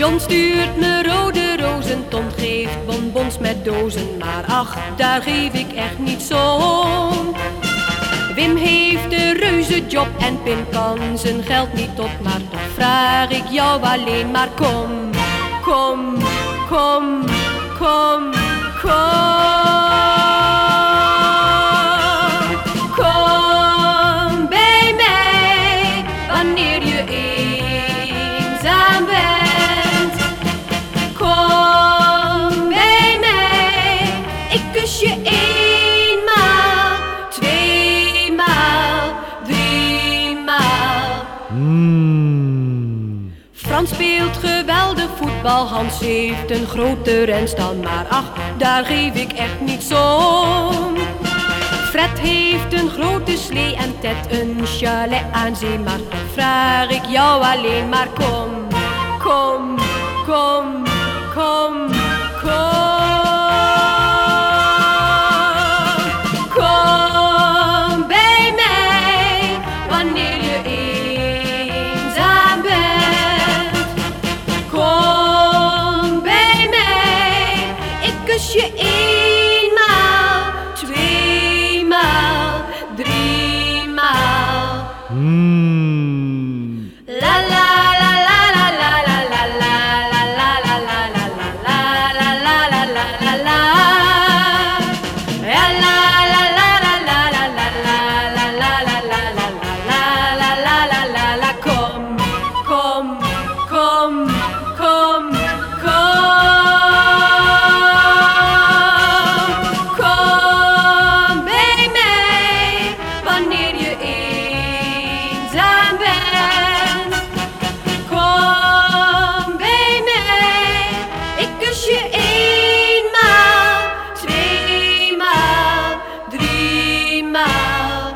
John stuurt me rode rozen, Tom geeft bonbons met dozen. Maar ach, daar geef ik echt niet zo om. Wim heeft de reuze job en Pim kan zijn geld niet op. Maar toch vraag ik jou alleen maar kom, kom, kom, kom, kom. Je eenmaal, tweemaal, driemaal. Frans speelt geweldig voetbal, Hans heeft een grote renstal, maar ach, daar geef ik echt niet zo om. Fred heeft een grote slee en Ted een chalet aan zee, maar vraag ik jou alleen maar kom, kom, kom, kom. kusje in. Eenzaam bent. Kom bij mij, ik kus je eenmaal, tweemaal, driemaal.